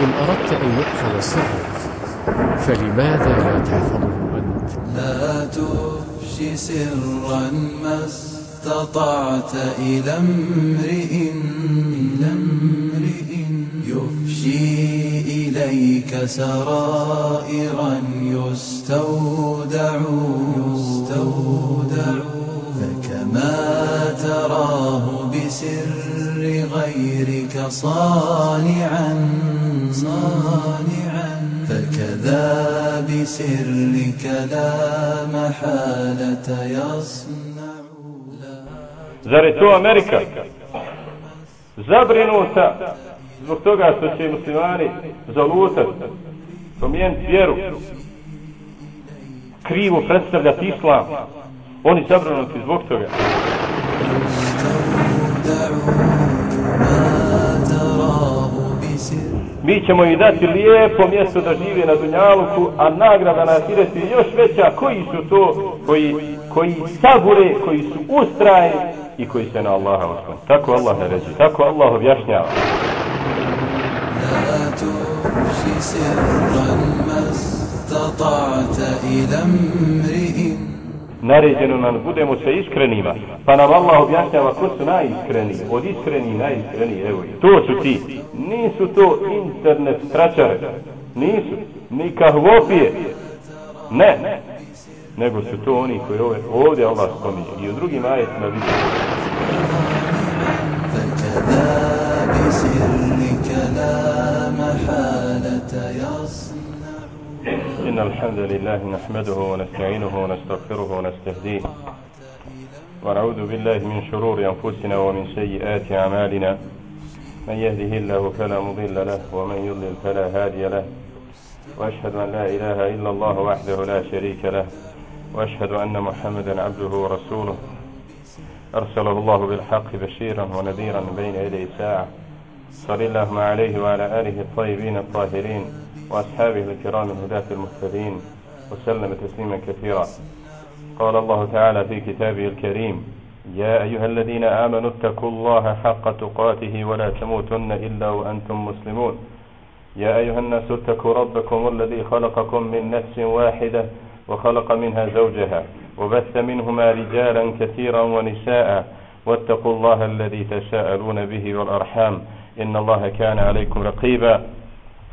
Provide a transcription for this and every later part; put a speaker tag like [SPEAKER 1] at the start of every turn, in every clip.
[SPEAKER 1] إن أردت أن يحفظ سرك فلماذا لا تحفظه أنت؟
[SPEAKER 2] لا تفشي سرا ما استطعت إلى امرئ يفشي إليك سرائرا يستودع يستودع فكما تراه بسر غيرك صانعا صانعا فكذا بسرك لا محالة يصنع
[SPEAKER 3] Zar je to Amerika? Zabrinuta zbog toga što će muslimani zalutati, promijeniti vjeru, krivo predstavljati islam. Oni zabrinuti zbog toga. Mi ćemo im dati lijepo mjesto da žive na Dunjaluku, a nagrada na Ahireti je još veća. Koji su to koji, koji sabure, koji su ustraje i koji se na Allaha osloni. Tako Allah ne reći, tako Allah objašnjava.
[SPEAKER 2] لا تفشي سرا ما استطعت إلى امرئ
[SPEAKER 3] Naređeno nam budemo sa iskrenima, pa nam Allah objašnjava ko su najiskreni, od iskreni najiskreniji, evo i to su ti. Nisu to internet stračare, nisu, ni kahvopije, ne, nego su to oni koji ove, ovdje Allah spominje i u drugim ajetima vidi.
[SPEAKER 2] فكذا بسرك لا محالة يصنع
[SPEAKER 3] إن الحمد لله نحمده ونستعينه ونستغفره ونستهديه. ونعوذ بالله من شرور أنفسنا ومن سيئات أعمالنا. من يهده الله فلا مضل له ومن يضلل فلا هادي له. وأشهد أن لا إله إلا الله وحده لا شريك له. وأشهد أن محمدا عبده ورسوله. أرسله الله بالحق بشيرا ونذيرا بين يدي الساعة صلى الله عليه وعلى آله الطيبين الطاهرين. وأصحابه الكرام الهداة المهتدين وسلم تسليما كثيرا. قال الله تعالى في كتابه الكريم يا أيها الذين آمنوا اتقوا الله حق تقاته ولا تموتن إلا وأنتم مسلمون. يا أيها الناس اتقوا ربكم الذي خلقكم من نفس واحدة وخلق منها زوجها وبث منهما رجالا كثيرا ونساء واتقوا الله الذي تساءلون به والأرحام. إن الله كان عليكم رقيبا.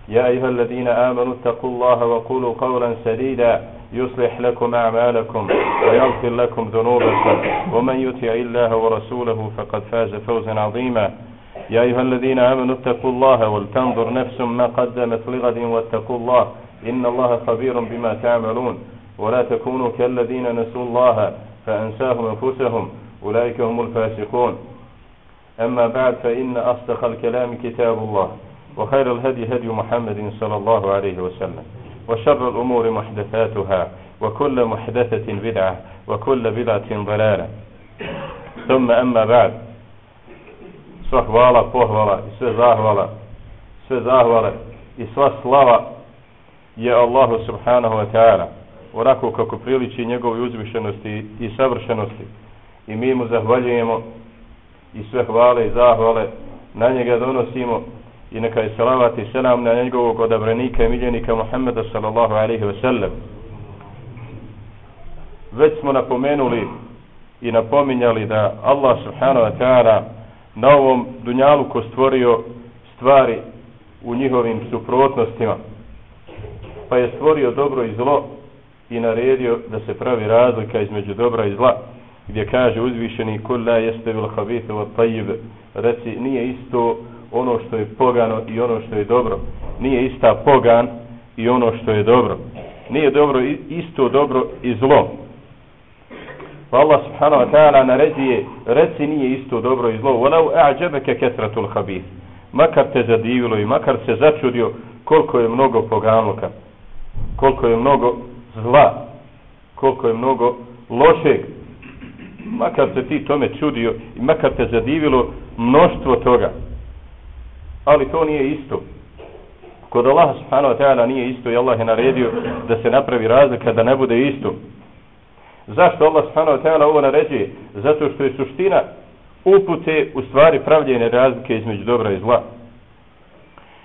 [SPEAKER 3] يا أيها الذين آمنوا اتقوا الله وقولوا قولا سديدا يصلح لكم أعمالكم ويغفر لكم ذنوبكم. ومن يطع الله ورسوله فقد فاز فوزا عظيما. يا أيها الذين آمنوا اتقوا الله ولتنظر نفس ما قدمت لغد واتقوا الله إن الله خبير بما تعملون. ولا تكونوا كالذين نسوا الله فأنساهم أنفسهم. أولئك هم الفاسقون. أما بعد فإن أصدق الكلام كتاب الله. وخير الهدي هدي محمد صلى الله عليه وسلم وشر الأمور محدثاتها وكل محدثة بدعة وكل بدعة ضلالة ثم أما بعد sva hvala, pohvala i sve zahvala, sve zahvale i sva slava je Allahu subhanahu wa ta'ala onako kako priliči njegovoj uzvišenosti i savršenosti i mi mu zahvaljujemo i sve hvale i zahvale na njega donosimo i neka je salavat i selam na njegovog odabranika i miljenika Muhammeda sallallahu alaihi ve sellem. već smo napomenuli i napominjali da Allah subhanahu wa ta'ala na ovom dunjalu ko stvorio stvari u njihovim suprotnostima pa je stvorio dobro i zlo i naredio da se pravi razlika između dobra i zla gdje kaže uzvišeni kul la jeste bil habite wa tajib reci nije isto ono što je pogano i ono što je dobro. Nije ista pogan i ono što je dobro. Nije dobro isto dobro i zlo. Pa Allah subhanahu wa ta'ala naređuje reci nije isto dobro i zlo. Walau a'đebeke ketratul habis. makar te zadivilo i makar se začudio koliko je mnogo poganuka koliko je mnogo zla koliko je mnogo lošeg. Makar se ti tome čudio i makar te zadivilo mnoštvo toga ali to nije isto kod Allaha subhanahu wa ta'ala nije isto i Allah je naredio da se napravi razlika da ne bude isto zašto Allah subhanahu wa ta'ala ovo naređuje zato što je suština upute u stvari pravljene razlike između dobra i zla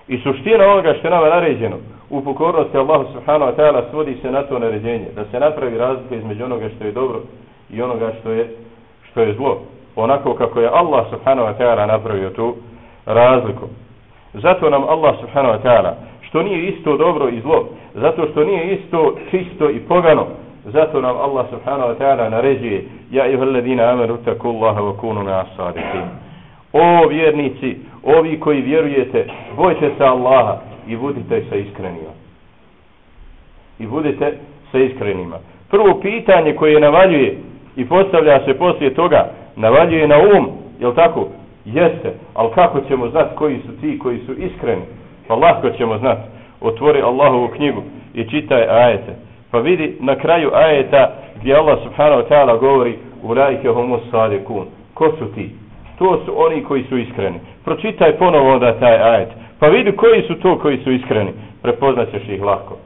[SPEAKER 3] I suština onoga što je nama naređeno u pokornosti Allahu subhanahu wa ta'ala svodi se na to naređenje. Da se napravi razlika između onoga što je dobro i onoga što je, što je zlo. Onako kako je Allah subhanahu wa ta'ala napravio tu razliku. Zato nam Allah subhanahu wa ta'ala što nije isto dobro i zlo, zato što nije isto čisto i pogano, zato nam Allah subhanahu wa ta'ala naređuje ja i ladina amanu takullaha wa kunu na asadikim. O vjernici, ovi koji vjerujete, bojte se Allaha i budite sa iskrenima. I budite sa iskrenima. Prvo pitanje koje navaljuje i postavlja se poslije toga, navaljuje na um, jel tako? Jeste, ali kako ćemo znati koji su ti koji su iskreni? Pa lahko ćemo znati. Otvori Allahovu knjigu i čitaj ajete. Pa vidi na kraju ajeta gdje Allah subhanahu wa ta'ala govori u rajke homo sadekun. Ko su ti? To su oni koji su iskreni. Pročitaj ponovo onda taj ajet. Pa vidi koji su to koji su iskreni. Prepoznaćeš ih lako.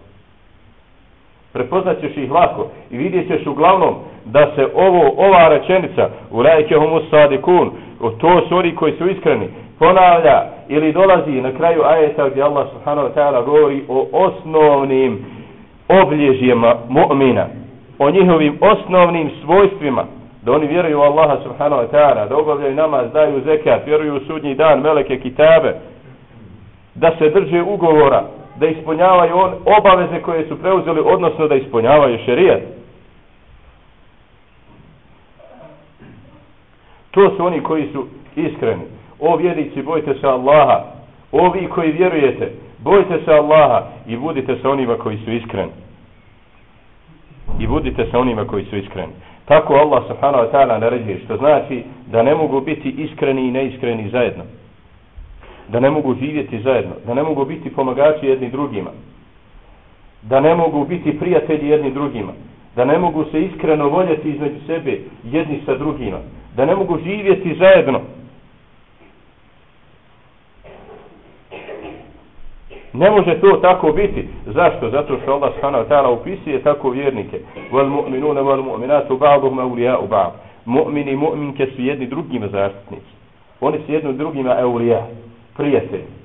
[SPEAKER 3] Prepoznaćeš ih lako. I vidjet ćeš uglavnom da se ovo, ova rečenica u rajke homo O to su oni koji su iskreni, ponavlja ili dolazi na kraju ajeta gdje Allah subhanahu wa ta'ala govori o osnovnim oblježjima mu'mina, o njihovim osnovnim svojstvima, da oni vjeruju u Allaha subhanahu wa ta'ala, da obavljaju namaz, daju zekat, vjeruju u sudnji dan, meleke kitabe, da se drže ugovora, da ispunjavaju on obaveze koje su preuzeli, odnosno da ispunjavaju šerijat. To su oni koji su iskreni. O vjernici, bojte se Allaha. Ovi koji vjerujete, bojte se Allaha i budite sa onima koji su iskreni. I budite sa onima koji su iskreni. Tako Allah subhanahu wa ta'ala naređuje, što znači da ne mogu biti iskreni i neiskreni zajedno. Da ne mogu živjeti zajedno. Da ne mogu biti pomagači jedni drugima. Da ne mogu biti prijatelji jedni drugima. Da ne mogu se iskreno voljeti između sebe jedni sa drugima. Da ne mogu živjeti zajedno. Ne može to tako biti. Zašto? Zato što Allah subhanahu wa ta'ala upisuje tako vjernike. Wal mu'minuna wal mu'minatu ba'dhum awliya'u ba'd. Mu'mini i mu'minke su jedni drugima zaštitnici. Oni su jedni drugima awliya, prijatelji.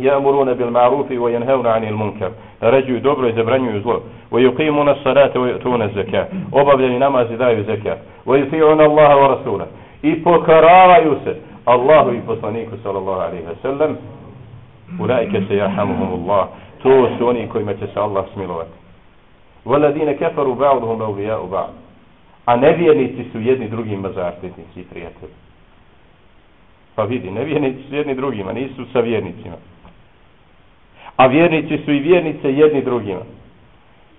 [SPEAKER 3] Ya'muruna bil ma'rufi wa yanhauna 'anil munkar. Naređuju dobro i zabranjuju zlo. Wa yuqimuna as-salata wa yu'tuna az-zakata Obavljaju namaz i daju zakat. Wa yuti'una Allaha wa rasulahu. I pokoravaju se Allahu i poslaniku sallallahu alejhi ve sellem Ulaike se jahamuhumullah. To su oni kojima će se Allah smilovati. Valadine kefaru ba'duhum awliya'u ba'd. A nevjernici su jedni drugima zaštitnici i prijatelji. Pa vidi, nevjernici su jedni drugima, nisu sa vjernicima. A vjernici su i vjernice jedni drugima.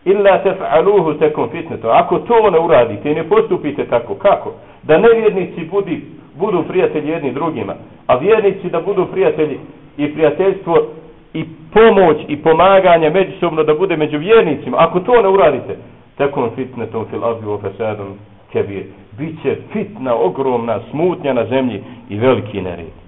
[SPEAKER 3] Illa tef'aluhu tekum fitnetu. Ako to ne uradite i ne postupite tako, kako? Da nevjernici budi, budu prijatelji jedni drugima, a vjernici da budu prijatelji i prijateljstvo i pomoć i pomaganje međusobno da bude među vjernicima. Ako to ne uradite, takom fitnetom fil abdi u fesadom kebir. Biće fitna, ogromna smutnja na zemlji i veliki nered.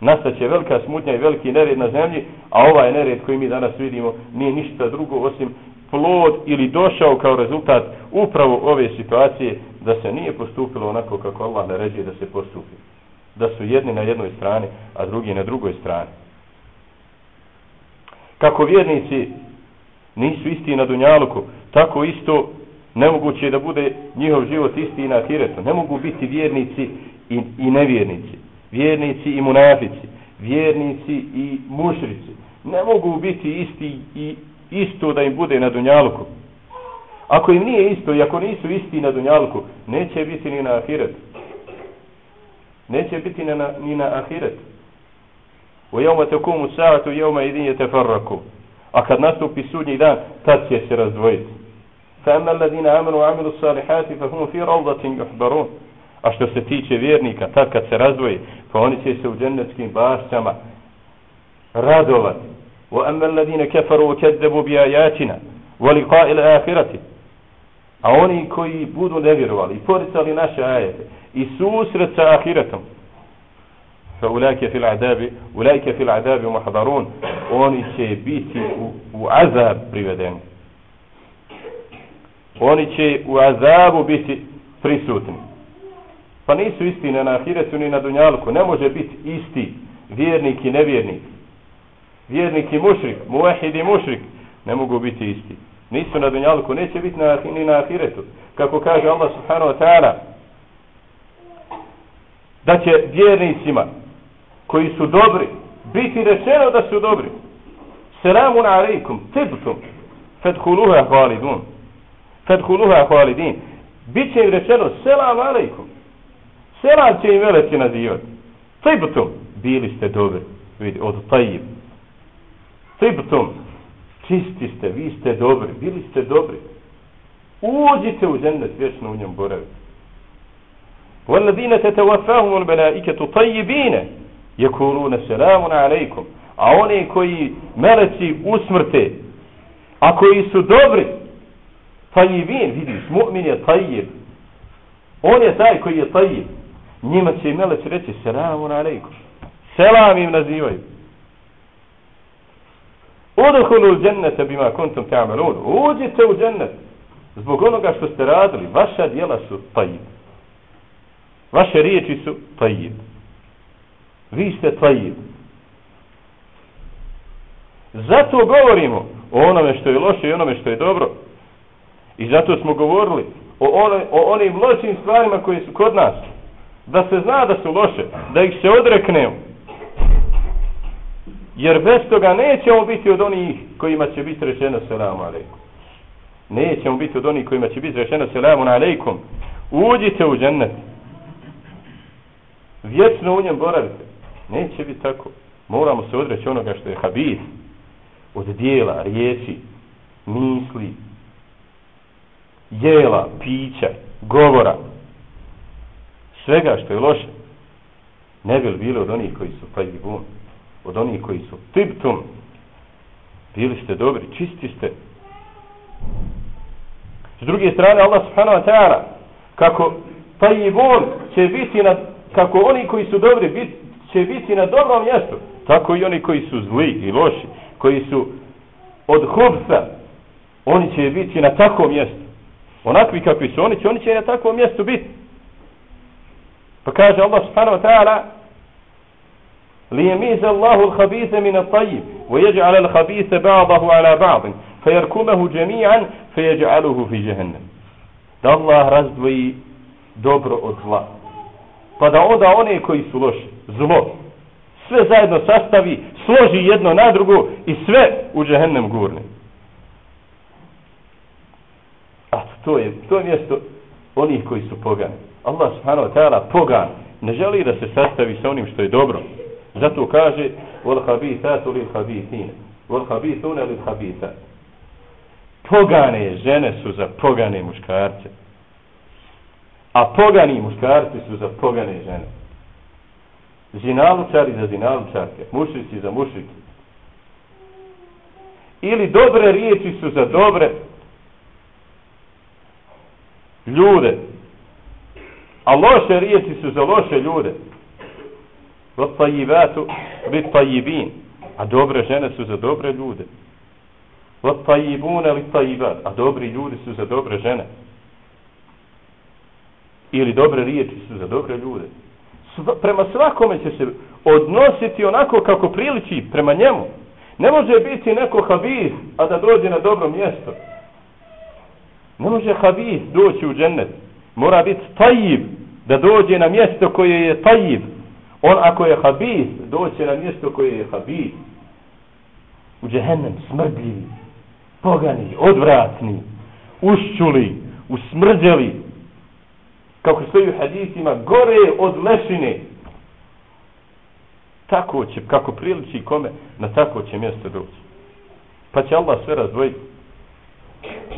[SPEAKER 3] Nastaće velika smutnja i veliki nered na zemlji, a ovaj nered koji mi danas vidimo nije ništa drugo osim plod ili došao kao rezultat upravo ove situacije da se nije postupilo onako kako Allah naređuje da se postupi da su jedni na jednoj strani, a drugi na drugoj strani. Kako vjernici nisu isti na Dunjaluku, tako isto nemoguće je da bude njihov život isti na Ahiretu. Ne mogu biti vjernici i, i nevjernici, vjernici i munafici, vjernici i mušrici. Ne mogu biti isti i isto da im bude na Dunjalku. Ako im nije isto i ako nisu isti na Dunjalku, neće biti ni na Ahiretu neće biti ni na, ni na ahiret. U jevma tekumu sa'atu jevma idin tefarraku. A kad nastupi sudnji dan, tad će se razdvojiti. Fa emna alladina amanu amilu salihati fa hum fi ravdatin juhbarun. A što se tiče vjernika, tad kad se razdvoji, pa oni će se u džennetskim bašćama radovati. Kedzebu bi ajatina wa liqa ila ahirati. A oni koji budu nevjerovali i poricali naše ajete, i susret sa ahiretom. Ulajke fil adabi, ulajke fil adabi muhdarun, oni će biti u, u azab privedeni. Oni će u azabu biti prisutni. Pa nisu isti na ahiretu ni na dunjalku. Ne može biti isti vjernik i nevjernik. vjernik i mušrik, muvahid i mušrik, ne mogu biti isti. Nisu na dunjalku, neće biti na, ni na ahiretu. Kako kaže Allah subhanahu wa ta'ala, da će vjernicima koji su dobri, biti rečeno da su dobri. Selamun alaikum, tibtum, fedhuluha hvalidun. Fedhuluha hvalidin. Biće im rečeno, selam alaikum. Selam će im veleci nazivati. Tibtum, bili ste dobri. Vidi, od tajib. Tibtum, čisti ste, vi ste dobri, bili ste dobri. Uđite u džennet, vječno u njem boravite. والذين تتوفاهم الملائكة طيبين يقولون سلام عليكم a oni koji meleci usmrte a koji su dobri tajibin vidiš mu'min je tajib on je taj koji je tajib njima će meleci reći selamu alaikum selam im nazivaju. Udhulu džennete bima kuntum ta'malun. Uđite u džennet. Zbog onoga što ste radili vaša djela su tajib vaše riječi su tajib vi ste tajib Zato govorimo o onome što je loše i onome što je dobro. I zato smo govorili o, one, o onim lošim stvarima koje su kod nas. Da se zna da su loše, da ih se odreknemo. Jer bez toga nećemo biti od onih kojima će biti rečeno selamu alaikum. Nećemo biti od onih kojima će biti rečeno selamu alaikum. Uđite u džennet. Vječno u njem boravite. Neće biti tako. Moramo se odreći onoga što je habis od dijela, riječi, misli, jela, pića, govora, svega što je loše, ne bi bili od onih koji su tajibun, od onih koji su tibtum, bili ste dobri, čisti ste. S druge strane, Allah subhanahu wa ta'ala, kako tajibun će biti na, kako oni koji su dobri bit, će biti na dobrom mjestu, tako i oni koji su zli i loši, koji su od hubsa, oni će biti na takvom mjestu. Onakvi kakvi su, oni će, oni će na takvom mjestu biti. Pa kaže Allah subhanahu wa ta'ala, ليميز الله الخبيث من الطيب ويجعل الخبيث بعضه على بعض فيركمه جميعا فيجعله في جهنم da Allah razdvoji dobro od zla pa da onda one koji su loši zlo sve zajedno sastavi, složi jedno na drugo i sve u džehennem gurne. A to je, to je mjesto onih koji su pogani. Allah subhanahu wa ta'ala pogan ne želi da se sastavi sa onim što je dobro. Zato kaže wal habithatu lil habithin wal habithuna lil habithat. Pogane žene su za pogane muškarce. A pogani muškarci su za pogane žene zinalučari za zinalučarke, mušici za mušike. Ili dobre riječi su za dobre ljude, a loše riječi su za loše ljude. Vatajivatu bit tajibin, a dobre žene su za dobre ljude. Vatajibune li tajivat, a dobri ljudi su za dobre žene. Ili dobre riječi su za dobre ljude prema svakome će se odnositi onako kako priliči prema njemu. Ne može biti neko habis, a da dođe na dobro mjesto. Ne može habis doći u džennet. Mora biti tajib da dođe na mjesto koje je tajib. On ako je habis, doće na mjesto koje je habis. U džehennem smrdljivi, pogani, odvratni, ušćuli, usmrđeli, kako stoji u hadisima, gore od lešine. Tako će, kako priliči kome, na tako će mjesto doći. Pa će Allah sve razdvojiti.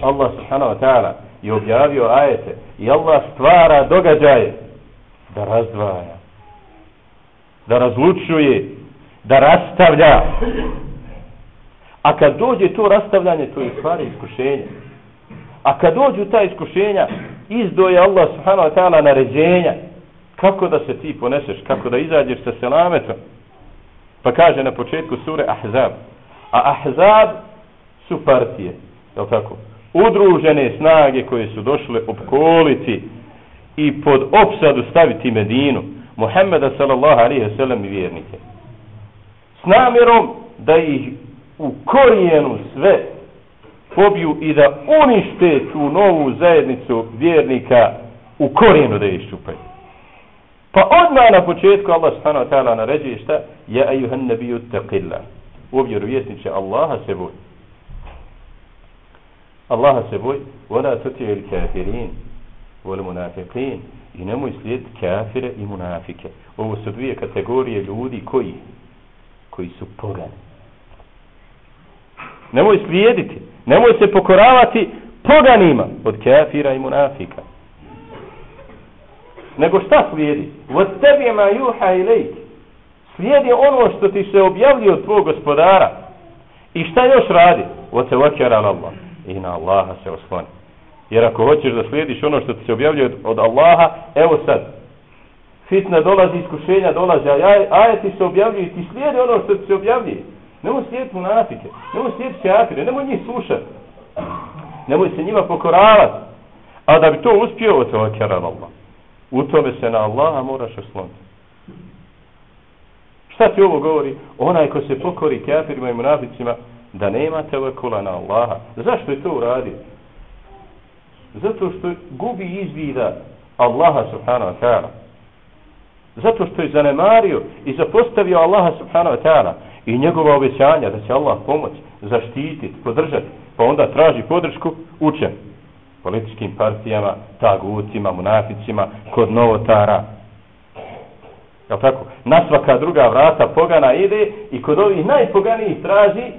[SPEAKER 3] Allah subhanahu wa ta'ala i objavio ajete i Allah stvara događaje da razdvaja, da razlučuje, da rastavlja. A kad dođe to rastavljanje, to je stvari iskušenje. A kad dođu ta iskušenja, izdoje Allah subhanahu wa ta'ala naređenja kako da se ti poneseš, kako da izađeš sa selametom. Pa kaže na početku sure Ahzab. A Ahzab su partije, je tako? Udružene snage koje su došle opkoliti i pod opsadu staviti Medinu, Muhammeda sallallahu alaihi wasallam i vjernike. S namjerom da ih u korijenu sve pobiju i da unište tu novu zajednicu vjernika u korijenu da ih. Pa odmah na početku Allah subhanahu wa ta'ala naređuje šta? Ja ajuhan nabiju taqilla. U vjerovjesniče Allaha se boj. Allaha se boj. vola tuti il kafirin. Vol munafiqin. I nemoj slijed kafire i munafike. Ovo su dvije kategorije ljudi koji koji su pogani. Nemoj slijediti. Nemoj se pokoravati poganima od kafira i munafika nego šta slijedi? Od tebi ma juha i lejk. Slijedi ono što ti se objavlji od tvojeg gospodara. I šta još radi? Od se vakjara Allah. I na Allaha se osloni. Jer ako hoćeš da slijediš ono što ti se objavljuje od, od Allaha, evo sad. Fitna dolazi, iskušenja dolazi, a ajeti se objavljuju ti slijedi ono što ti se objavljuje. Nemoj slijediti munafike, nemoj slijediti kafire, nemoj njih slušati. Nemoj se njima pokoravati. A da bi to uspio, o to vakjara Allah. U tome se na Allaha moraš osloniti. Šta ti ovo govori? Onaj ko se pokori kafirima i munaficima, da nema tevekula na Allaha. Zašto je to uradio? Zato što gubi izvida Allaha subhanahu wa ta'ala. Zato što je zanemario i zapostavio Allaha subhanahu wa ta'ala i njegova obećanja da će Allah pomoći, zaštititi, podržati, pa onda traži podršku učen političkim partijama, tagutima, munaficima, kod novotara. Je tako? Na svaka druga vrata pogana ide i kod ovih najpoganijih traži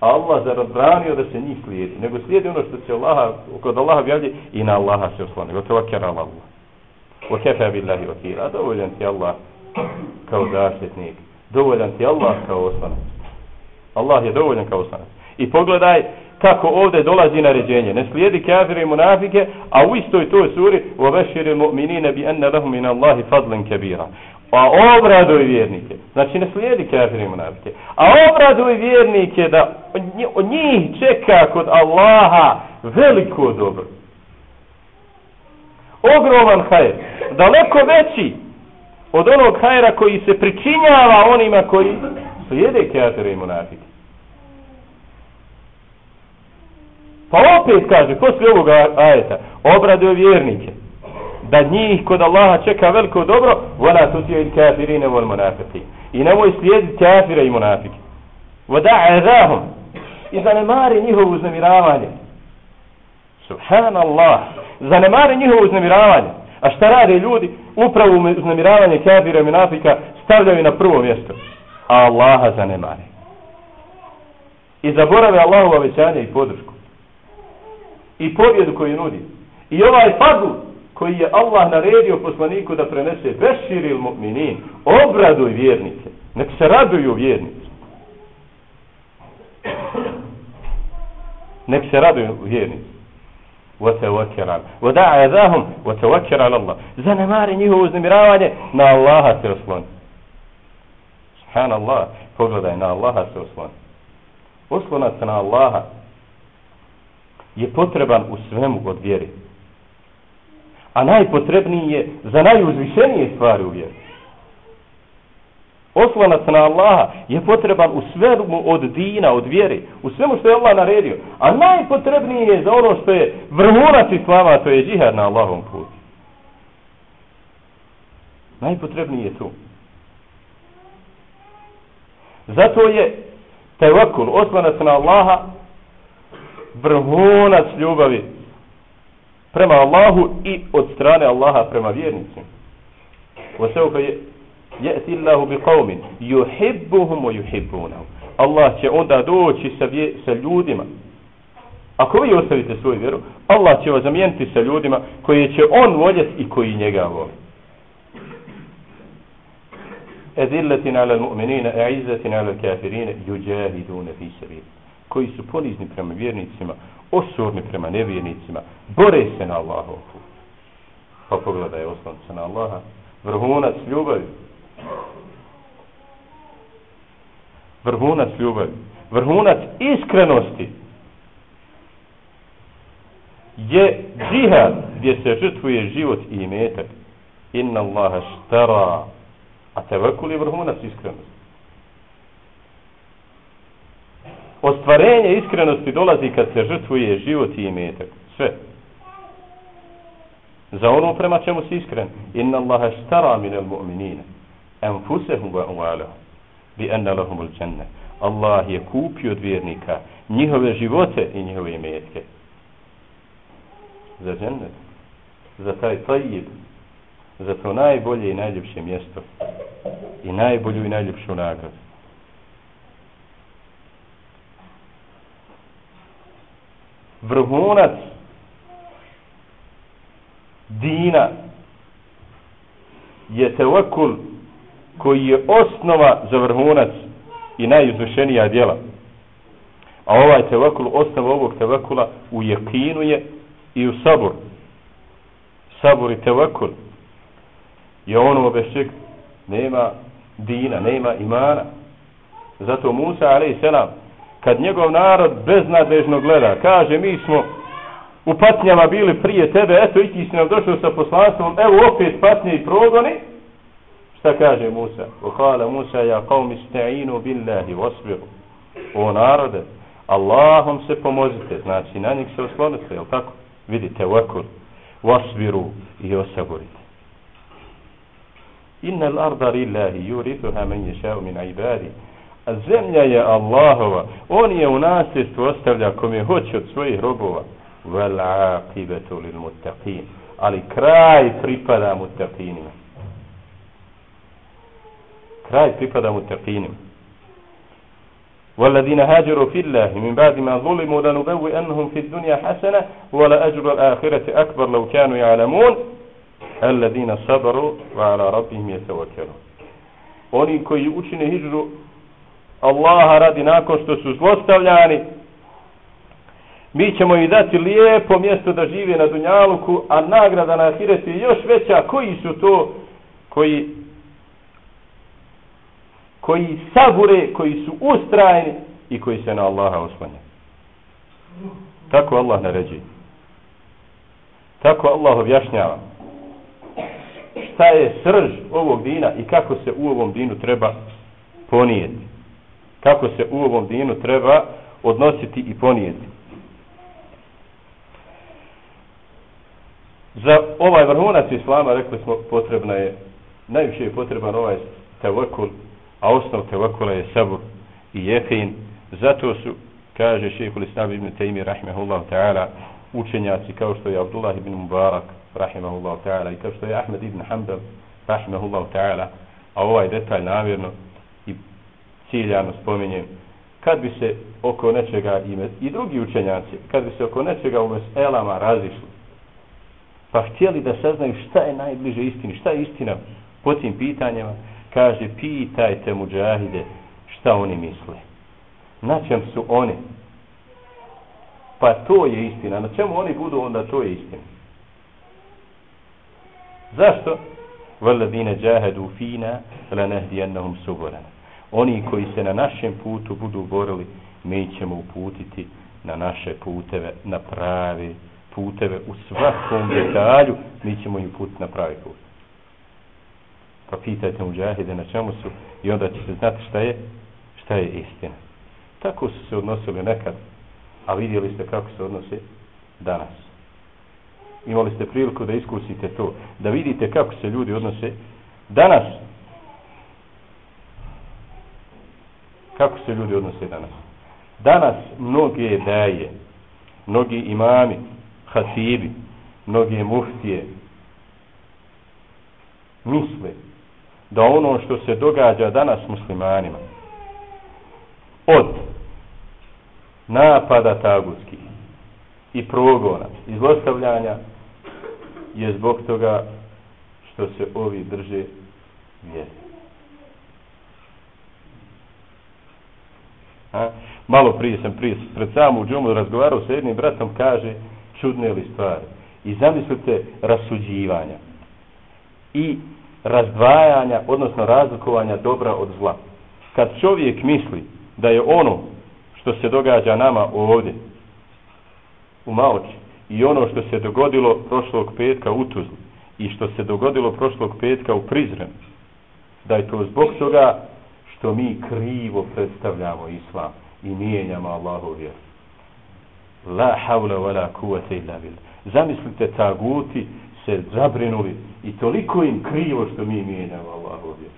[SPEAKER 3] Allah zabranio da se njih slijedi. Nego slijedi ono što se Allaha, kod Allaha vjavlje i na Allaha se osloni. Gotovo kjera Allah. Wa kefa billahi wakila. Dovoljan ti Allah kao zaštitnik. Dovoljan ti Allah kao oslonac. Allah je dovoljan kao oslonac. I pogledaj, kako ovdje dolazi naređenje. Ne slijedi kafire i munafike, a u istoj toj suri u veširi mu'minine bi enne lahum in Allahi Pa obraduj vjernike. Znači ne slijedi kafire i munafike. A obraduj vjernike da od njih čeka kod Allaha veliko dobro. Ogroman hajr. Daleko veći od onog hajra koji se pričinjava onima koji slijede kafire i munafike. Pa opet kaže, poslije ovoga ajeta, obraduj vjernike, da njih kod Allaha čeka veliko dobro, vola tutio il kafirine vol munafiki. I nemoj slijediti kafire i munafiki. Voda azahum. I zanemari njihovo uznemiravanje. Subhanallah. Zanemari njihovo uznemiravanje. A šta rade ljudi? Upravo uznemiravanje kafira i munafika stavljaju na prvo mjesto. A Allaha zanemari. I zaborave Allahu obećanje i podršku i pobjedu koju nudi. I ovaj fadl koji je Allah naredio poslaniku da prenese beširil mu'minin, obraduj vjernike, nek se raduju vjernici. Nek se raduju vjernici. وتوكل على ودع يداهم وتوكل على الله zanemari njihovo uznemiravanje na Allaha se osloni subhanallah pogledaj na Allaha se osloni oslonac na Allaha je potreban u svemu od vjeri. A najpotrebniji je za najuzvišenije stvari u vjeri. Oslonac na Allaha je potreban u svemu od dina, od vjere, u svemu što je Allah naredio. A najpotrebniji je za ono što je vrhunac islama, to je džihad na Allahom putu. Najpotrebniji je tu. Zato je tevakul, oslonac na Allaha, vrhunac ljubavi prema Allahu i od strane Allaha prema vjernicima. Vaseuka je Jeti Allahu bi qaumin yuhibbuhum wa yuhibbunahum. Allah će onda doći sa, vje, sa ljudima. Ako vi ostavite svoju vjeru, Allah će vas zamijeniti sa ljudima koji će on voljeti i koji njega voli. Edillatin ala mu'minina, a'izzatin ala kafirina, juđahidune fi sabili koji su ponizni prema vjernicima, osorni prema nevjernicima, bore se na Allahov put. Pa pogledaj osnovca na Allaha, vrhunac ljubavi. Vrhunac ljubavi. Vrhunac iskrenosti je džihad gdje se žrtvuje život i imetak. Inna Allaha štara. A tevakul je vrhunac iskrenosti. Ostvarenje iskrenosti dolazi kad se žrtvuje život i imetak. Sve. Za ono prema čemu si iskren. Inna Allaha štara minel mu'minine. Enfusehum wa uvalahum. Bi enna lahum dženne. Allah je kupio od vjernika njihove živote i njihove imetke. Za džennet. Za taj tajib. Za to najbolje i najljepše mjesto. I najbolju i najljepšu nagradu. Vrhunac dina je tevakul koji je osnova za vrhunac i najizvršenija djela. A ovaj tevakul, osnova ovog tevakula u jekinu je i u sabor. Sabor i tevakul je ono bez čeg nema dina, nema imana. Zato Musa, alaih selam, kad njegov narod beznadežno gleda, kaže mi smo u patnjama bili prije tebe, eto i ti si nam došao sa poslanstvom, evo opet patnje i progoni, šta kaže Musa? Ohala Musa, ja qavmi sta'inu billahi osviru. O narode, Allahom se pomozite, znači na njih se oslonite, jel tako? Vidite, vakur, wasbiru i osaborite. Inna l'arda lillahi yurithuha man yasha'u min ibadihi zemlja je Allahova. On je u nasljedstvu ostavlja kome hoće od svojih robova. Vel aqibetu lil muttaqin. Ali kraj pripada muttaqinima. Kraj pripada muttaqinima. والذين هاجروا في الله من بعد ما ظلموا لنبوئنهم في الدنيا حسنة ولا أجر الآخرة أكبر لو كانوا يعلمون الذين صبروا وعلى ربهم يتوكلون oni koji učine hijđu Allaha radi nakon što su zlostavljani, mi ćemo im dati lijepo mjesto da žive na Dunjaluku, a nagrada na Ahiretu je još veća. Koji su to koji koji sabure, koji su ustrajni i koji se na Allaha oslanje. Tako Allah naređi. Tako Allah objašnjava šta je srž ovog dina i kako se u ovom dinu treba ponijeti kako se u ovom dinu treba odnositi i ponijeti. Za ovaj vrhunac islama, rekli smo, potrebna je, najviše je potreban ovaj tevakul, a osnov tevakula je sabur i jehin. Zato su, kaže šehekul islam ibn Taymi, rahimahullahu ta'ala, učenjaci kao što je Abdullah ibn Mubarak, rahimahullahu ta'ala, i kao što je Ahmed ibn Hanbal, rahimahullahu ta'ala, a ovaj detalj namjerno ciljano spominjem, kad bi se oko nečega ime, i drugi učenjaci, kad bi se oko nečega u meselama razišli, pa htjeli da saznaju šta je najbliže istini, šta je istina po tim pitanjima, kaže, pitajte muđahide šta oni misle. Na čem su oni? Pa to je istina. Na čemu oni budu, onda to je istina. Zašto? Valadine džahedu fina, la nehdijennahum suborana oni koji se na našem putu budu borili, mi ćemo uputiti na naše puteve, na pravi puteve u svakom detalju, mi ćemo im uputiti na pravi put. Pa pitajte muđahide na čemu su i onda ćete znati šta je, šta je istina. Tako su se odnosili nekad, a vidjeli ste kako se odnose danas. Imali ste priliku da iskusite to, da vidite kako se ljudi odnose danas kako se ljudi odnose danas. Danas mnoge daje, mnogi imami, hasibi, mnoge muftije, misle da ono što se događa danas muslimanima, od napada tagutskih i progona, izlostavljanja, je zbog toga što se ovi drže vjeri. A? Malo prije sam prije, pred samu džumu razgovarao sa jednim bratom, kaže čudne li stvari. I zamislite rasuđivanja i razdvajanja, odnosno razlikovanja dobra od zla. Kad čovjek misli da je ono što se događa nama ovdje u Maoči i ono što se dogodilo prošlog petka u Tuzli i što se dogodilo prošlog petka u Prizrenu, da je to zbog toga što mi krivo predstavljamo islam i mijenjamo Allahu vjeru. La havla wa la kuvata illa billah. Zamislite taguti se zabrinuli i toliko im krivo što mi mijenjamo Allahu vjeru.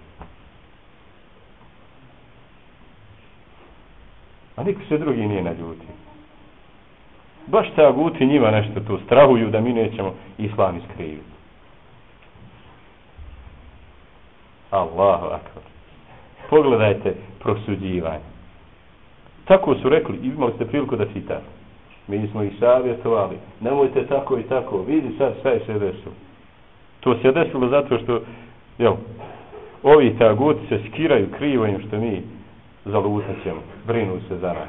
[SPEAKER 3] A niko se drugi nije naljutio. Baš taguti njima nešto tu strahuju da mi nećemo islam iskriviti. Allahu akbar. Pogledajte prosuđivanje. Tako su rekli, imali ste priliku da čitate. Mi smo ih savjetovali. Nemojte tako i tako. Vidi sad sve se desilo. To se desilo zato što jel, ovi taguti se skiraju krivo im što mi zalutat ćemo. Brinu se za nas.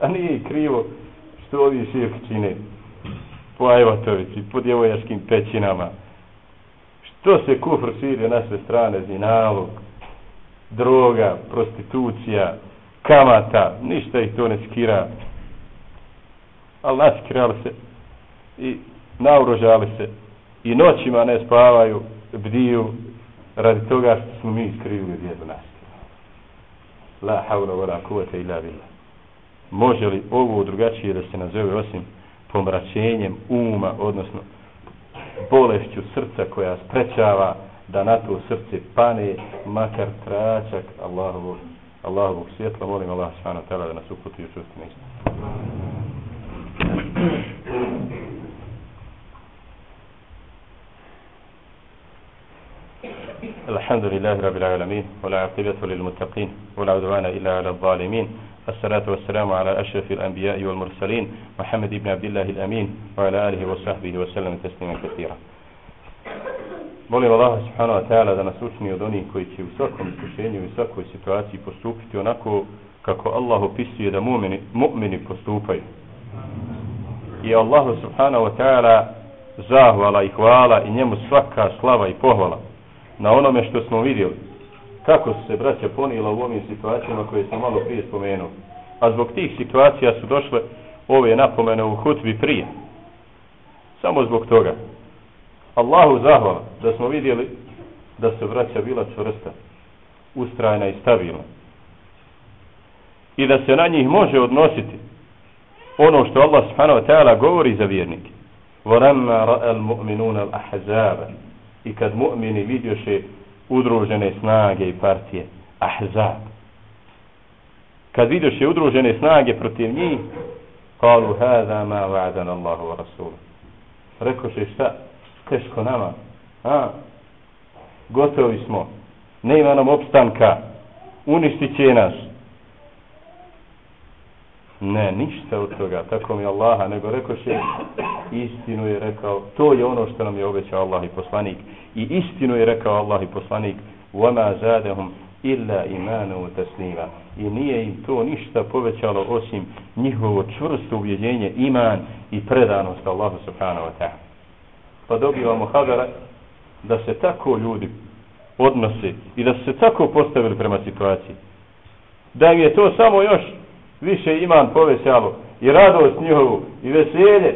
[SPEAKER 3] A nije krivo što ovi širk čine po Ajvatovici, po djevojaškim pećinama. To se kufr širi na sve strane, zinalog, droga, prostitucija, kamata, ništa ih to ne skira. Ali naskirali se i naurožali se i noćima ne spavaju, bdiju radi toga što smo mi skrivili djedu nas. La haula wa la kuvata illa billah. Može li ovo drugačije da se nazove osim pomračenjem uma, odnosno bolešću srca koja sprečava da na to srce pane makar tračak Allahovog Allahovog svjetla, molim Allah subhanahu ta'ala da nas uputi u čusti na istu. الحمد لله رب العالمين والعاقبة للمتقين ولا عدوان إلا على الظالمين الصلاة والسلام على أشرف الأنبياء والمرسلين محمد بن عبد الله الأمين وعلى آله وصحبه وسلم تسليما كثيرا Molim Allah subhanahu wa ta'ala da nas učini od onih koji će u svakom iskušenju i u svakoj situaciji postupiti onako kako Allah opisuje da mu'mini, mu'mini postupaju. I Allah subhanahu wa ta'ala zahvala i hvala i njemu svaka slava i pohvala na onome što smo vidjeli. Kako su se braća ponijela u ovim situacijama koje sam malo prije spomenuo. A zbog tih situacija su došle ove napomene u hutbi prije. Samo zbog toga. Allahu zahvala da smo vidjeli da se vraća bila čvrsta, ustrajna i stabilna. I da se na njih može odnositi ono što Allah subhanahu wa ta'ala govori za vjernike. وَرَمَّا رَأَ الْمُؤْمِنُونَ الْأَحْزَابَ I kad mu'mini vidjoše udružene snage i partije. Ahzab. Kad vidiš je udružene snage protiv njih, kalu hada ma va'dan Allahu wa Rasul. Rekao še šta? Teško nama. A? Gotovi smo. Ne ima nam opstanka. Uništit će nas. Ne, ništa od toga. Tako mi Allaha. Nego rekao še istinu je rekao. To je ono što nam je obećao Allah i poslanik. I istinu je rekao Allah i poslanik. وَمَا زَادَهُمْ illa imanu taslima i nije im to ništa povećalo osim njihovo čvrsto uvjeđenje iman i predanost Allahu subhanahu wa ta'ala pa dobivamo habera da se tako ljudi odnose i da se tako postavili prema situaciji. Da im je to samo još više iman povećalo i radost njihovu i veselje.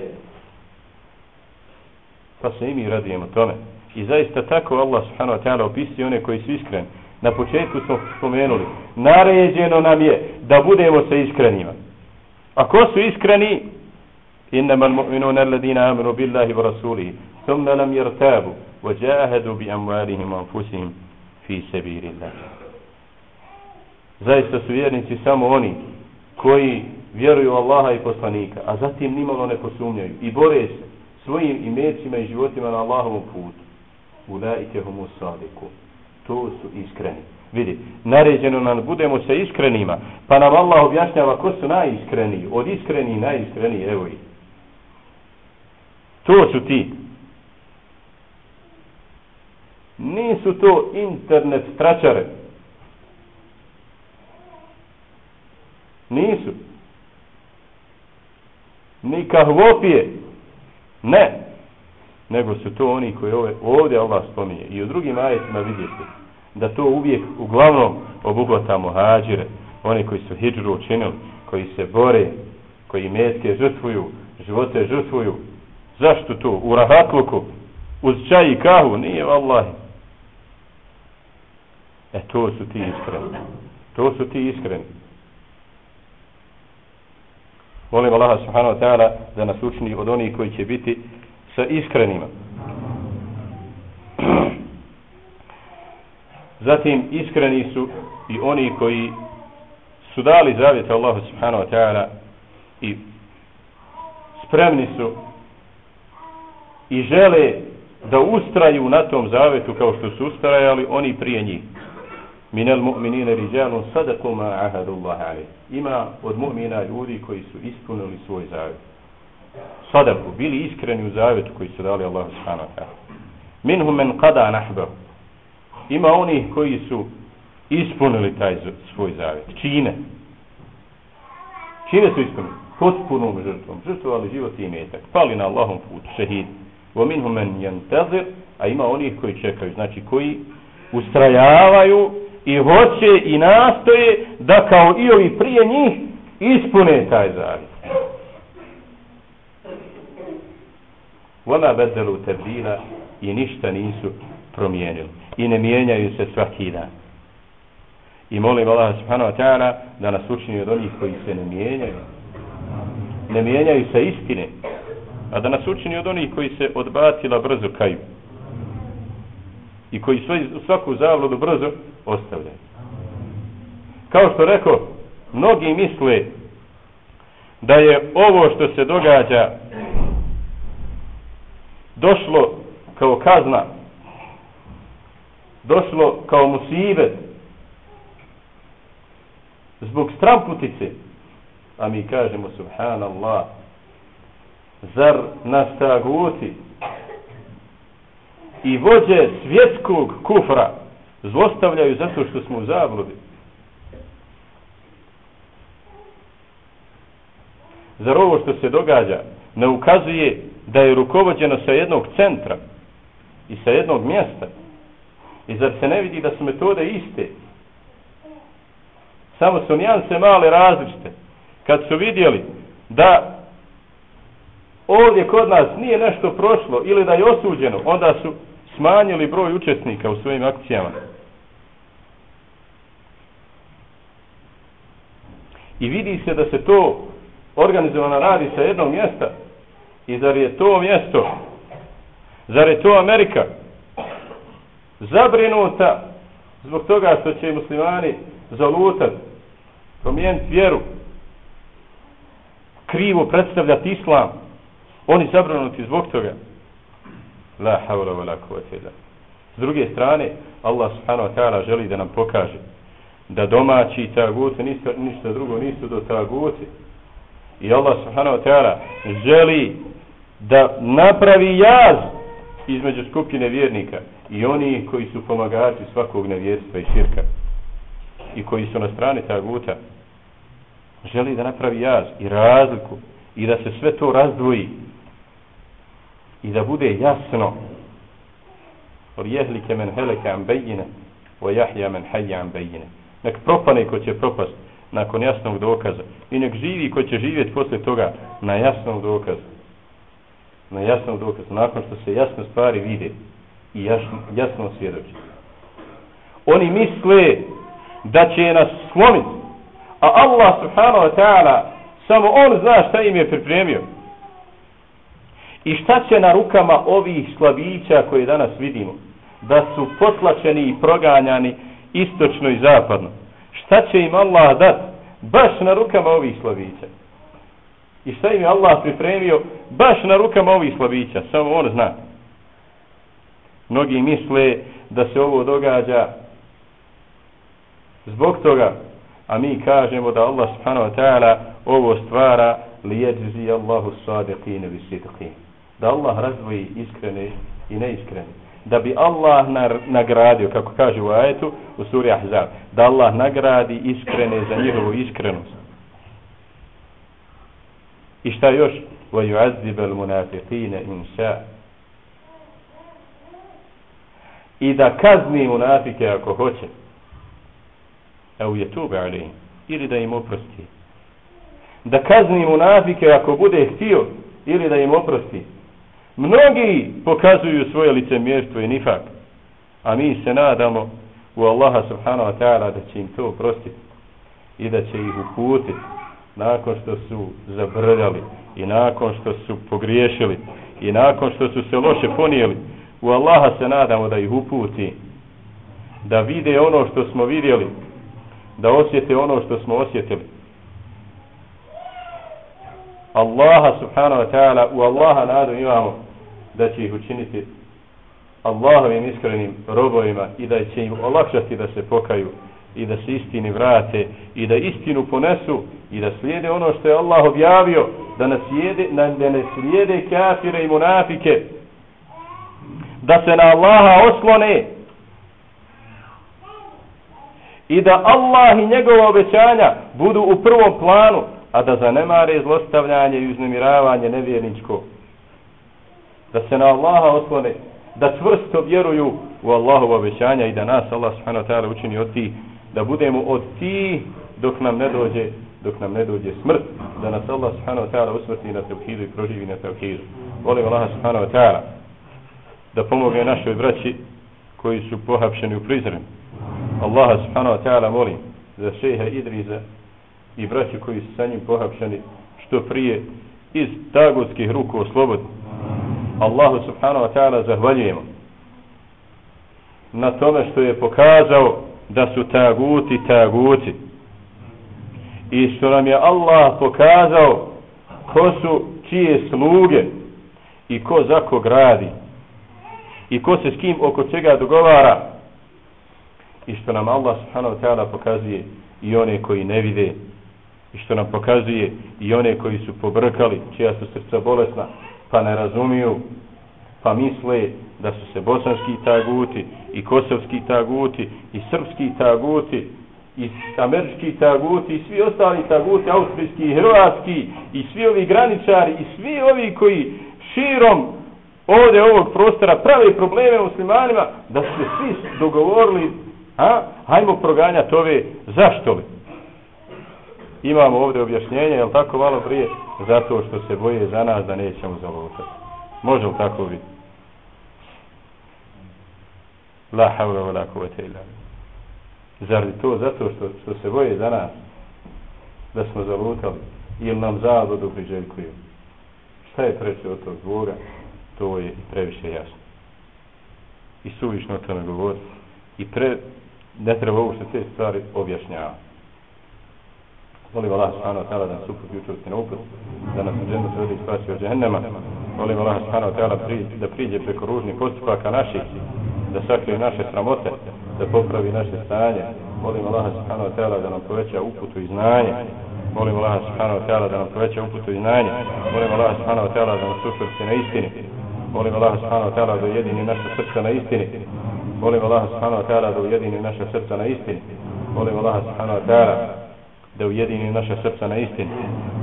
[SPEAKER 3] Pa se i mi radijemo tome. I zaista tako Allah subhanahu wa ta'ala opisuje one koji su iskreni. Na početku smo spomenuli, naređeno nam je da budemo sa iskrenima. A ko su iskreni? Innamal mu'minuna alladhina amanu billahi wa rasulihi, thumma lam yartabu wa jahadu bi amwalihim wa anfusihim fi sabilillah. Zaista su vjernici samo oni koji vjeruju u Allaha i poslanika, a zatim nimalo ne posumnjaju i bore se svojim imecima i životima na Allahovom putu. Ulaike humu sadiku. To su iskreni. Vidi, naređeno nam budemo sa iskrenima, pa nam Allah objašnjava ko su najiskreniji. Od iskreniji najiskreniji, evo ih. To su ti. nisu to internet stračare. Nisu. Ni kahvopije. Ne. Nego su to oni koji ove, ovdje Allah spominje. I u drugim ajetima vidjeti da to uvijek uglavnom obuhvata muhađire. Oni koji su hijđru učinili, koji se bore, koji metke žrtvuju, živote žrtvuju. Zašto to? U rahatluku, uz čaj i kahu, nije vallahi. E to su ti iskreni. To su ti iskreni. Molim Allah subhanahu wa ta'ala da nas učini od onih koji će biti sa iskrenima. Zatim iskreni su i oni koji su dali zavjet Allahu subhanahu wa ta'ala i spremni su i žele da ustraju na tom zavetu kao što su ustrajali oni prije njih. Minel mu'minine riđalun sadaku ma ahadullah ali. Ima od mu'mina ljudi koji su ispunili svoj zavet. Sadaku, bili iskreni u zavetu koji su dali Allahu subhanahu wa ta'ala. Minhum men qada nahbahu. Ima oni koji su ispunili taj svoj zavet. Čine. Čine su ispunili? Potpunom žrtvom. Žrtvovali život i metak. Pali na Allahom putu. Šehid. Wa minhum men yantazir. A ima oni koji čekaju. Znači koji ustrajavaju i hoće i nastoje da kao i ovi prije njih ispune taj zavet. Vona bedelu tebdila i ništa nisu promijenili. I ne mijenjaju se svaki dan. I molim Allah subhanahu wa ta'ala da nas učini od onih koji se ne mijenjaju. Ne mijenjaju se istine. A da nas učini od onih koji se odbatila brzo kaju. I koji svoj, svaku zavlodu brzo ostavljaju. Kao što rekao, mnogi misle da je ovo što se događa došlo kao kazna. Došlo kao musibet zbog stramputice. A mi kažemo subhanallah zar nas taguti i vođe svjetskog kufra zlostavljaju zato što smo u zabludi. Zar ovo što se događa ne ukazuje da je rukovođeno sa jednog centra i sa jednog mjesta. I zar se ne vidi da su metode iste? Samo su nijanse male različite. Kad su vidjeli da ovdje kod nas nije nešto prošlo ili da je osuđeno onda su smanjili broj učesnika u svojim akcijama. I vidi se da se to organizovano radi sa jednog mjesta i zar je to mjesto? Zar je to Amerika? Zabrinuta zbog toga što će muslimani zalutati, promijeniti vjeru krivo predstavljati islam. Oni zabrinuti zbog toga. La havla wa la kuvvete s druge strane Allah subhanahu wa ta'ala želi da nam pokaže da domaći taguti ništa, ništa drugo nisu do taguti. I Allah subhanahu wa ta'ala želi da napravi jaz između skupine vjernika i oni koji su pomagači svakog nevjerstva i širka i koji su na strani taguta želi da napravi jaz i razliku i da se sve to razdvoji i da bude jasno. Od jehlike men heleke am bejine o jahja men hajja am bejine. Nek propane ko će propast nakon jasnog dokaza i nek živi ko će živjeti posle toga na jasnom dokazu na jasnom dokazu nakon što se jasno stvari vide i jasno, jasno svjedoči. Oni misle da će nas slomiti a Allah subhanahu wa ta'ala samo on zna šta im je pripremio. I šta će na rukama ovih slabića koje danas vidimo? Da su potlačeni i proganjani istočno i zapadno. Šta će im Allah dati? baš na rukama ovih slabića i šta im je Allah pripremio? Baš na rukama ovih slabića samo on zna. Mnogi misle da se ovo događa zbog toga a mi kažemo da Allah subhanahu wa ta'ala ovo stvara li jeđzi Allahu sadiqine vi sidqine da Allah razvoji iskrene i neiskrene. Da bi Allah nagradio, kako kaže u ajetu, u suri Ahzab, da Allah nagradi iskrene za njihovu iskrenost. I šta još? وَيُعَذِّبَ الْمُنَافِقِينَ إِنْشَاء I da kazni munafike ako hoće. Evo je tube alim. Ili da im oprosti. Da kazni munafike ako bude htio. Ili da im oprosti. Mnogi pokazuju svoje lice mjesto i nifak. A mi se nadamo u Allaha subhanahu wa ta'ala da će im to oprostiti. i da će ih uputiti nakon što su zabrljali i nakon što su pogriješili i nakon što su se loše ponijeli u Allaha se nadamo da ih uputi da vide ono što smo vidjeli da osjete ono što smo osjetili. Allaha subhanahu wa ta'ala u Allaha nadu imamo da će ih učiniti Allahovim iskrenim robovima i da će im olakšati da se pokaju i da se istini vrate i da istinu ponesu i da slijede ono što je Allah objavio da nas jede, da ne slijede kafire i munafike da se na Allaha oslone i da Allah i njegova obećanja budu u prvom planu a da zanemare zlostavljanje i uznemiravanje nevjerničko. Da se na Allaha oslone da čvrsto vjeruju u Allahova obećanja i da nas Allah subhanahu wa ta'ala učini od tih da budemo od ti dok nam ne dođe dok nam ne dođe smrt da nas Allah subhanahu wa ta'ala usmrti na tevhidu i proživi na tevhidu. Volim Allah subhanahu wa ta'ala da pomogne našoj braći koji su pohapšeni u prizren. Allah subhanahu wa ta'ala molim za šeha Idriza i braći koji su sa njim pohapšeni što prije iz tagutskih ruku oslobodni Allahu subhanahu wa ta'ala zahvaljujemo na tome što je pokazao da su taguti taguti. I što nam je Allah pokazao ko su čije sluge i ko za ko gradi. I ko se s kim oko čega dogovara. I što nam Allah subhanahu wa ta'ala pokazuje i one koji ne vide. I što nam pokazuje i one koji su pobrkali čija su srca bolesna pa ne razumiju pa misle da su se bosanski taguti i kosovski taguti i srpski taguti i američki taguti i svi ostali taguti austrijski i hrvatski i svi ovi graničari i svi ovi koji širom ovdje ovog prostora prave probleme muslimanima da su se svi dogovorili a, hajmo proganjati ove zašto li? Imamo ovdje objašnjenje jel tako malo prije zato što se boje za nas da nećemo zalutati. Može li tako biti? La havla wa la kuvvete illa Zar to zato što, što se boje za nas da smo zalutali ili nam zavodu priželjkuju? Šta je preče od tog Boga? To je previše jasno. I suvišno o tome govori. I pre, ne treba ovo što te stvari objašnjava. Molim Allah subhanahu wa ta'ala da nas uputi učvrsti na uput, da nas u džennu svedi spasi od džennema. Molim Allah subhanahu wa ta'ala da priđe preko ružnih postupaka naših, da sakrije naše sramote, da popravi naše stanje. Molim Allaha subhanahu wa ta'ala da nam poveća uputu i znanje. Molim Allaha subhanahu wa ta'ala da nam poveća uputu i znanje. Molim Allaha subhanahu wa ta'ala da nas učvrsti na istini. Molim Allaha subhanahu wa ta'ala da ujedini naše srca na istini. Molim Allaha subhanahu wa ta'ala da ujedini naše srca na istini. Molim Allaha subhanahu wa ta'ala da ujedini naše srca na istini.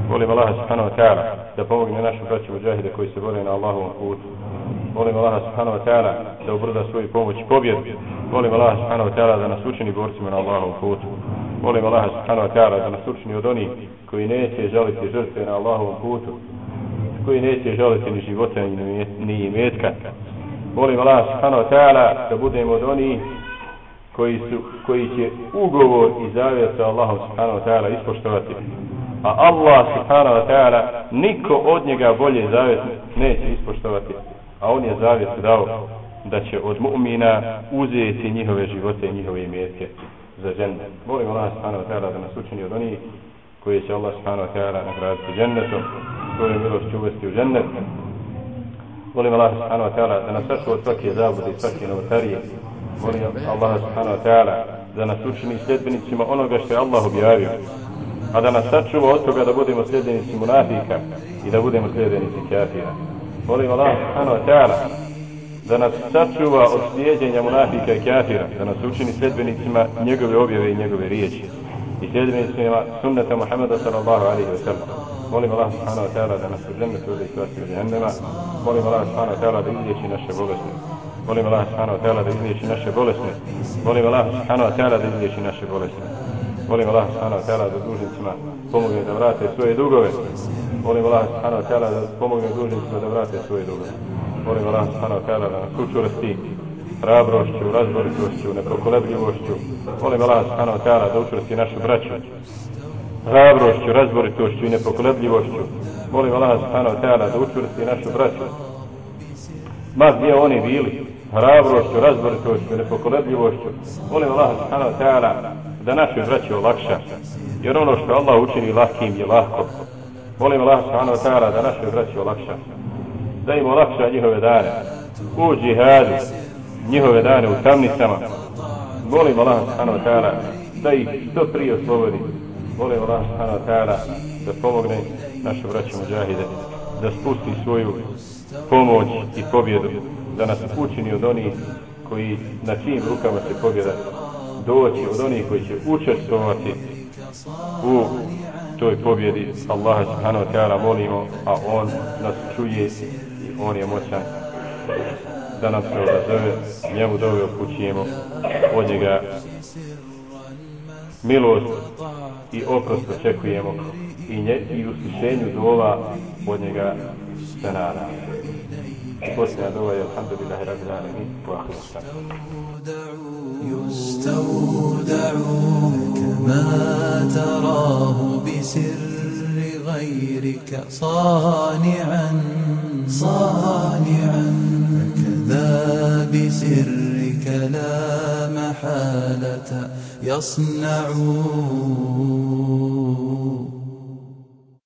[SPEAKER 3] Molim Allaha subhanahu wa ta'ala da pomogne našim braćima džahide koji se bore na Allahovom putu. Molim Allah subhanahu wa ta'ala da ubrda svoju pomoć i pobjedu. Molim Allah subhanahu wa ta'ala da nas učini borcima na Allahovom putu. Molim Allah subhanahu wa ta'ala da nas učini od onih koji neće žaliti žrtve na Allahovom putu. Koji neće žaliti ni života ni imetka. Molim Allah subhanahu wa ta'ala da budemo od onih koji, su, koji će ugovor i zavjet sa Allahom subhanahu wa ta'ala ispoštovati. A Allah subhanahu wa ta'ala niko od njega bolje zavjet neće ispoštovati. A on je zavjet dao da će od mu'mina uzeti njihove živote i njihove imetke za džennet. Molim Allah subhanahu wa ta'ala da nas učini od onih koji će Allah subhanahu wa ta'ala nagraditi džennetom, svoju milost će uvesti u džennet. Molim Allah subhanahu wa ta'ala da nas sačuva od svake zabude i svake novotarije, molim Allah subhanahu wa ta'ala da nas učini sljedbenicima onoga što je Allah objavio a da nas sačuva od toga da budemo sljedbenici munafika i da budemo sljedbenici kafira molim Allah subhanahu wa ta'ala da nas sačuva od slijedjenja munafika i kafira da nas učini sljedbenicima njegove objave i njegove riječi i sljedbenicima sunnata Muhammeda sallallahu alaihi wa sallam molim Allah subhanahu wa ta'ala da nas u džennetu uvijek svasti u džehennema molim Allah subhanahu wa ta'ala da izliječi naše bolesne. Molim Allah subhanahu wa ta'ala da izliječi naše bolesne. Molim Allah subhanahu wa ta'ala da izliječi naše bolesne. Molim Allah subhanahu wa ta'ala da dužnicima pomogne da vrate svoje dugove. Molim Allah subhanahu wa ta'ala da pomogne dužnicima da vrate svoje dugove. Molim Allah subhanahu wa ta'ala da nas učvrsti hrabrošću, razboritošću, neprokolebljivošću. Molim Allah subhanahu wa ta'ala da učvrsti našu braću. Hrabrošću, razboritošću i nepokolebljivošću. Molim Allah subhanahu wa ta'ala da učvrsti našu braću. Ma gdje oni bili, hrabrošću, razboritošću, nepokolebljivošću. Molim Allah subhanahu wa ta'ala da našoj braći olakša. Jer ono što Allah učini lakim je lahko. Molim Allah subhanahu wa ta'ala da našoj braći olakša. Da im olakša njihove dane. U džihadu, njihove dane u tamnicama. Molim Allah subhanahu wa ta'ala da ih što prije oslobodi. Molim Allah subhanahu wa ta'ala da pomogne naše braće muđahide da spusti svoju pomoć i pobjedu da nas učini od onih koji na čijim rukama se pobjeda doći od onih koji će učestvovati u toj pobjedi Allaha subhanahu wa ta'ala molimo a on nas čuje i on je moćan da nam se odazove njemu dove upućujemo od njega milost i oprost očekujemo i, nje, i uslišenju dova od njega se nada. وسعد الحمد لله رب العالمين وآخر السلام
[SPEAKER 2] يستودع كما تراه بسر غيرك صانعا صانعا. فكذا بسرك لا محالة يصنعون.